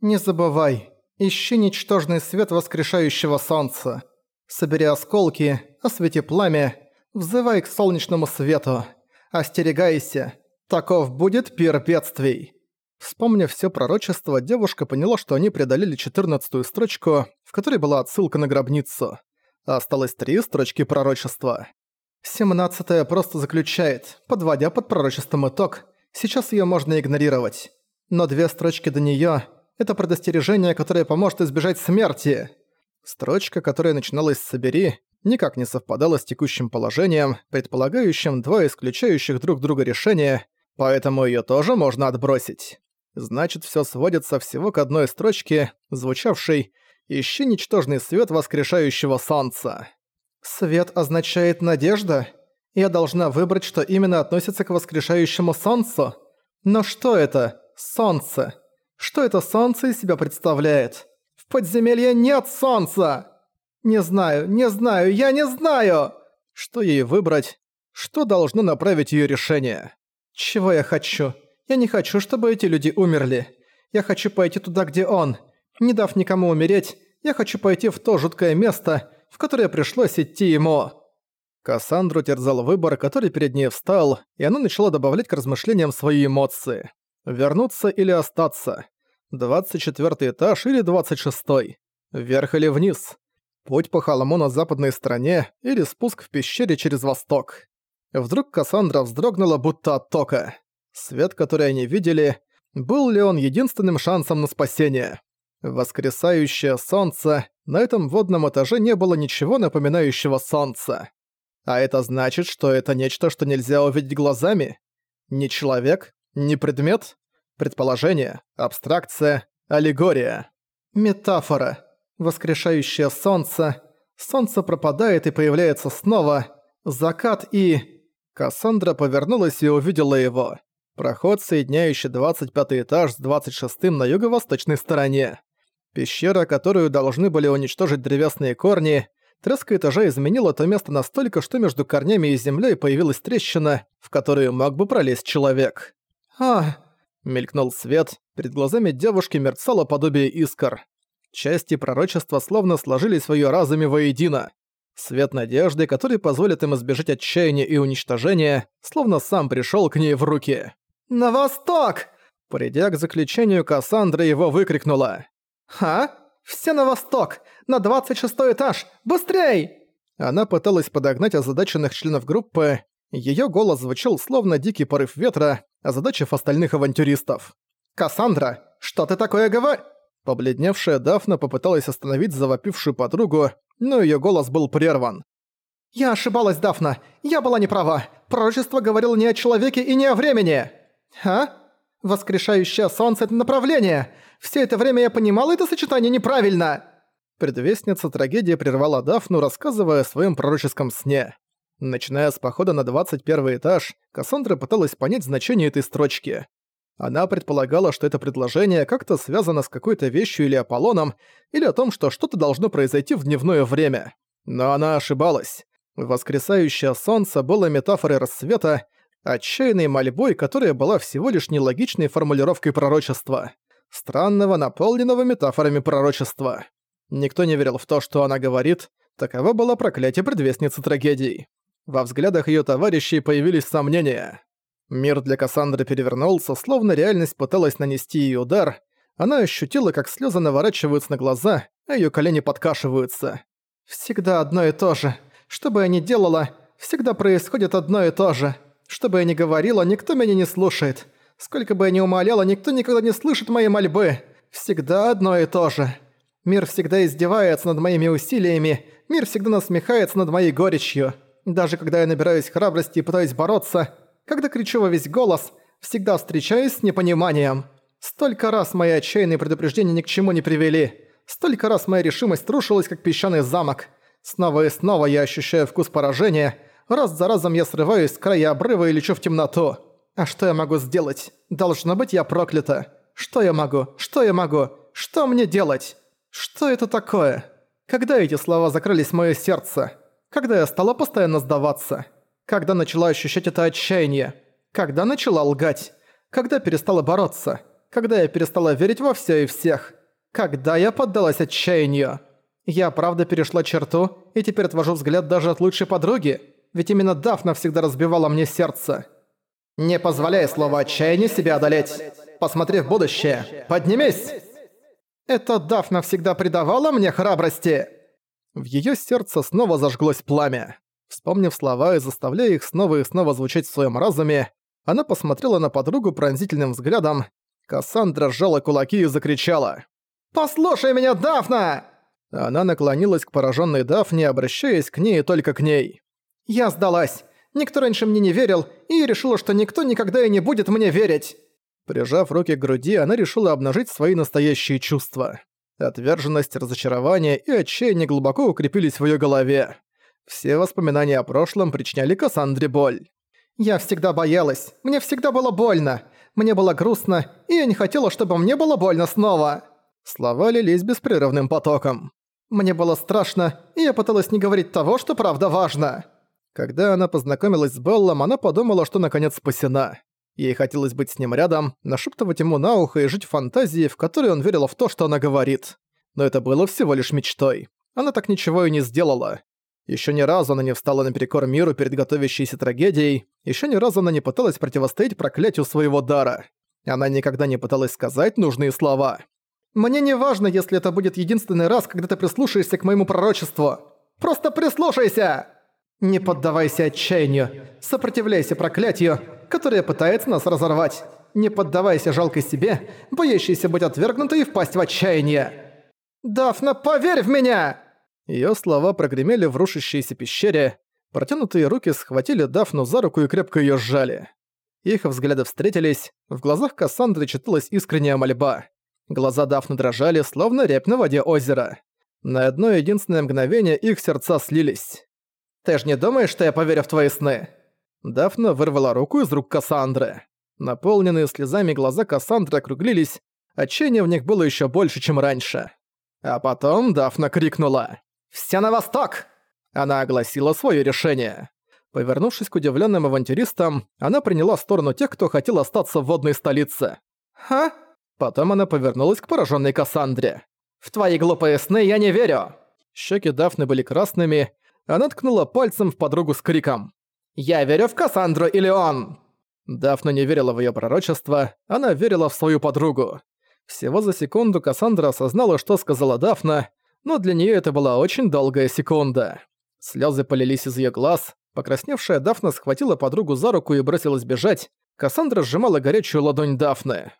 Не забывай, ищи ничтожный свет воскрешающего солнца. Собери осколки, освети пламя, взывай к солнечному свету. Остерегайся, таков будет пир бедствий. Вспомнив все пророчество, девушка поняла, что они преодолели четырнадцатую строчку, в которой была отсылка на гробницу. Осталось три строчки пророчества. Семнадцатая просто заключает, подводя под пророчеством итог, сейчас ее можно игнорировать. Но две строчки до нее – это предостережение, которое поможет избежать смерти. Строчка, которая начиналась с «собери», никак не совпадала с текущим положением, предполагающим два исключающих друг друга решения, поэтому ее тоже можно отбросить. Значит, все сводится всего к одной строчке, звучавшей «Ищи ничтожный свет воскрешающего солнца». «Свет означает надежда? Я должна выбрать, что именно относится к воскрешающему солнцу? Но что это? Солнце? Что это солнце из себя представляет? В подземелье нет солнца!» «Не знаю, не знаю, я не знаю!» Что ей выбрать? Что должно направить её решение? Чего я хочу? Я не хочу, чтобы эти люди умерли. Я хочу пойти туда, где он. Не дав никому умереть, я хочу пойти в то жуткое место, в которое пришлось идти ему». Кассандру терзал выбор, который перед ней встал, и она начала добавлять к размышлениям свои эмоции. Вернуться или остаться? 24 этаж или 26 -й? Вверх или вниз? Путь по холму на западной стороне или спуск в пещере через восток? Вдруг Кассандра вздрогнула будто от тока. Свет, который они видели, был ли он единственным шансом на спасение? Воскресающее солнце, на этом водном этаже не было ничего напоминающего солнца. А это значит, что это нечто, что нельзя увидеть глазами? Не человек? Не предмет? Предположение? Абстракция? Аллегория? Метафора. Воскрешающее солнце. Солнце пропадает и появляется снова. Закат и... Кассандра повернулась и увидела его. Проход, соединяющий 25 этаж с 26-м на юго-восточной стороне. Пещера, которую должны были уничтожить древесные корни, треска этажа изменила то место настолько, что между корнями и землей появилась трещина, в которую мог бы пролезть человек. «А!» — мелькнул свет, перед глазами девушки мерцало подобие искр. Части пророчества словно сложились в её разуме воедино. Свет надежды, который позволит им избежать отчаяния и уничтожения, словно сам пришёл к ней в руки. «На восток!» Придя к заключению, Кассандра его выкрикнула. «Ха? Все на восток! На 26 этаж! Быстрей!» Она пыталась подогнать озадаченных членов группы. Её голос звучал словно дикий порыв ветра, озадачив остальных авантюристов. «Кассандра, что ты такое говоришь?» Побледневшая Дафна попыталась остановить завопившую подругу, но её голос был прерван. «Я ошибалась, Дафна! Я была не права! Пророчество говорило не о человеке и не о времени!» «А? Воскрешающее солнце — это направление! Все это время я понимала это сочетание неправильно!» Предвестница трагедии прервала Дафну, рассказывая о своем пророческом сне. Начиная с похода на 21 этаж, Кассандра пыталась понять значение этой строчки. Она предполагала, что это предложение как-то связано с какой-то вещью или Аполлоном, или о том, что что-то должно произойти в дневное время. Но она ошибалась. Воскресающее солнце было метафорой рассвета, отчаянной мольбой, которая была всего лишь нелогичной формулировкой пророчества странного, наполненного метафорами пророчества. Никто не верил в то, что она говорит, таково было проклятие предвестницы трагедий. Во взглядах её товарищей появились сомнения. Мир для Кассандры перевернулся, словно реальность пыталась нанести ей удар. Она ощутила, как слёзы наворачиваются на глаза, а её колени подкашиваются. «Всегда одно и то же. Что бы я ни делала, всегда происходит одно и то же. Что бы я ни говорила, никто меня не слушает. Сколько бы я ни умоляла, никто никогда не слышит моей мольбы. Всегда одно и то же. Мир всегда издевается над моими усилиями, мир всегда насмехается над моей горечью. Даже когда я набираюсь храбрости и пытаюсь бороться, когда кричу во весь голос, всегда встречаюсь с непониманием. Столько раз мои отчаянные предупреждения ни к чему не привели. Столько раз моя решимость рушилась, как песчаный замок. Снова и снова я ощущаю вкус поражения. Раз за разом я срываюсь с края обрыва и лечу в темноту. А что я могу сделать? Должно быть, я проклята. Что я могу? Что я могу? Что мне делать? Что это такое? Когда эти слова закрылись в моё сердце? Когда я стала постоянно сдаваться? Когда начала ощущать это отчаяние? Когда начала лгать? Когда перестала бороться? Когда я перестала верить во всё и всех? Когда я поддалась отчаянию? Я правда перешла черту и теперь отвожу взгляд даже от лучшей подруги? Ведь именно Дафна всегда разбивала мне сердце. Не позволяй слово отчаяние себя одолеть. Посмотри в будущее. Поднимись! Это Дафна всегда придавала мне храбрости. В её сердце снова зажглось пламя. Вспомнив слова и заставляя их снова и снова звучать в своем разуме, она посмотрела на подругу пронзительным взглядом. Кассандра сжала кулаки и закричала. «Послушай меня, Дафна!» Она наклонилась к пораженной Дафне, обращаясь к ней и только к ней. «Я сдалась. Никто раньше мне не верил, и решила, что никто никогда и не будет мне верить». Прижав руки к груди, она решила обнажить свои настоящие чувства. Отверженность, разочарование и отчаяние глубоко укрепились в её голове. Все воспоминания о прошлом причиняли Кассандре боль. «Я всегда боялась. Мне всегда было больно. Мне было грустно, и я не хотела, чтобы мне было больно снова». Слова лились беспрерывным потоком. Мне было страшно, и я пыталась не говорить того, что правда важно. Когда она познакомилась с Беллом, она подумала, что наконец спасена. Ей хотелось быть с ним рядом, нашептывать ему на ухо и жить в фантазии, в которой он верил в то, что она говорит. Но это было всего лишь мечтой. Она так ничего и не сделала. Еще ни разу она не встала наперекор миру перед готовящейся трагедией, еще ни разу она не пыталась противостоять проклятию своего дара. Она никогда не пыталась сказать нужные слова. «Мне не важно, если это будет единственный раз, когда ты прислушаешься к моему пророчеству. Просто прислушайся!» «Не поддавайся отчаянию, сопротивляйся проклятию, которое пытается нас разорвать. Не поддавайся жалкой себе, боящейся быть отвергнутой и впасть в отчаяние». «Дафна, поверь в меня!» Её слова прогремели в рушащейся пещере, протянутые руки схватили Дафну за руку и крепко её сжали. Их взгляды встретились, в глазах Кассандры читалась искренняя мольба. Глаза Дафны дрожали, словно рябь на воде озера. На одно единственное мгновение их сердца слились. «Ты ж не думаешь, что я поверю в твои сны?» Дафна вырвала руку из рук Кассандры. Наполненные слезами глаза Кассандры округлились, отчаяние в них было ещё больше, чем раньше. А потом Дафна крикнула. «Все на восток!» Она огласила свое решение. Повернувшись к удивленным авантюристам, она приняла сторону тех, кто хотел остаться в водной столице. «Ха?» Потом она повернулась к пораженной Кассандре. «В твои глупые сны я не верю!» Щеки Дафны были красными, она ткнула пальцем в подругу с криком. «Я верю в Кассандру или он!» Дафна не верила в ее пророчество, она верила в свою подругу. Всего за секунду Кассандра осознала, что сказала Дафна, но для нее это была очень долгая секунда. Слезы полились из ее глаз, покрасневшая Дафна схватила подругу за руку и бросилась бежать. Кассандра сжимала горячую ладонь Дафны.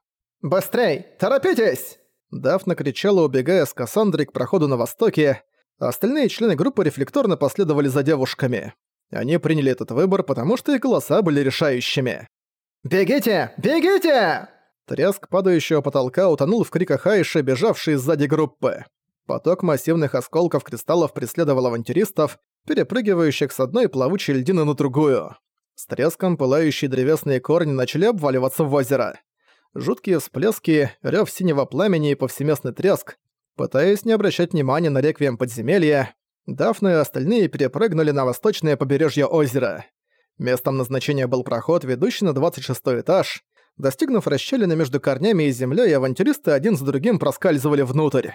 «Быстрей! Торопитесь!» Дафна кричала, убегая с Кассандрой к проходу на востоке, остальные члены группы рефлекторно последовали за девушками. Они приняли этот выбор, потому что их голоса были решающими. «Бегите! Бегите!» Треск падающего потолка утонул в криках Айши, бежавшей сзади группы. Поток массивных осколков кристаллов преследовал авантюристов, перепрыгивающих с одной плавучей льдины на другую. С треском пылающие древесные корни начали обваливаться в озеро. Жуткие всплески, рёв синего пламени и повсеместный треск. Пытаясь не обращать внимания на реквием подземелья, Дафна и остальные перепрыгнули на восточное побережье озера. Местом назначения был проход, ведущий на 26 этаж. Достигнув расщелины между корнями и землей, авантюристы один за другим проскальзывали внутрь.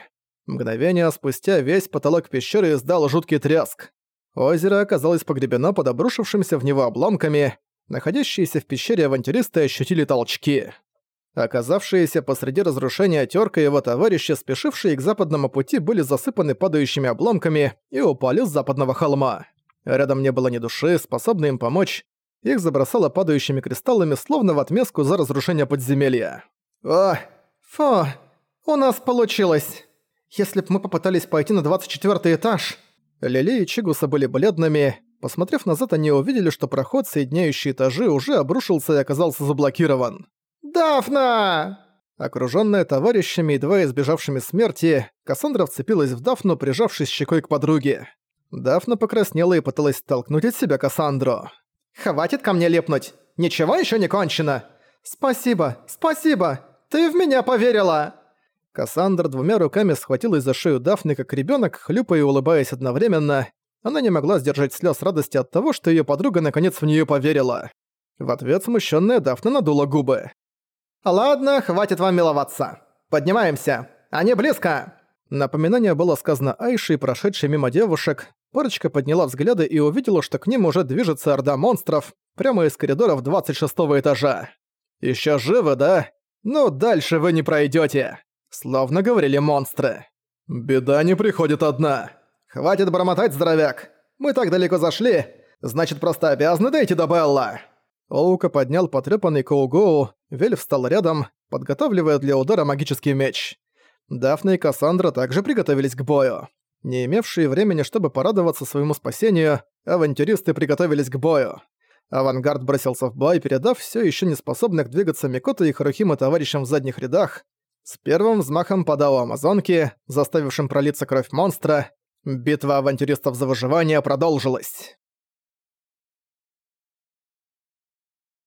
Мгновение спустя весь потолок пещеры издал жуткий тряск. Озеро оказалось погребено под обрушившимся в него обломками. Находящиеся в пещере авантюристы ощутили толчки. Оказавшиеся посреди разрушения Тёрка и его товарищи, спешившие к западному пути, были засыпаны падающими обломками и упали с западного холма. Рядом не было ни души, способной им помочь. Их забросало падающими кристаллами, словно в отместку за разрушение подземелья. «О, фу, у нас получилось!» Если б мы попытались пойти на 24 этаж...» Лили и Чигуса были бледными. Посмотрев назад, они увидели, что проход, соединяющий этажи, уже обрушился и оказался заблокирован. «Дафна!» Окружённая товарищами, едва избежавшими смерти, Кассандра вцепилась в Дафну, прижавшись щекой к подруге. Дафна покраснела и пыталась толкнуть от себя Кассандру. «Хватит ко мне лепнуть! Ничего ещё не кончено!» «Спасибо, спасибо! Ты в меня поверила!» Кассандра двумя руками схватилась за шею Дафны как ребенок, хлюпая и улыбаясь одновременно. Она не могла сдержать слез радости от того, что ее подруга наконец в нее поверила. В ответ смущенная Дафна надула губы. «Ладно, хватит вам миловаться. Поднимаемся. Они близко!» Напоминание было сказано Айшей, прошедшей мимо девушек. Парочка подняла взгляды и увидела, что к ним уже движется орда монстров прямо из коридоров 26 этажа. «Ещё живы, да? Ну, дальше вы не пройдёте!» Словно говорили монстры. «Беда не приходит одна. Хватит бормотать, здоровяк. Мы так далеко зашли, значит, просто обязаны дойти до Белла». Оука поднял потрепанный Коугоу, Вель встал рядом, подготавливая для удара магический меч. Дафна и Кассандра также приготовились к бою. Не имевшие времени, чтобы порадоваться своему спасению, авантюристы приготовились к бою. Авангард бросился в бой, передав все еще не способных двигаться Микото и Харухима товарищам в задних рядах. С первым взмахом подал Амазонки, заставившим пролиться кровь монстра. Битва авантюристов за выживание продолжилась.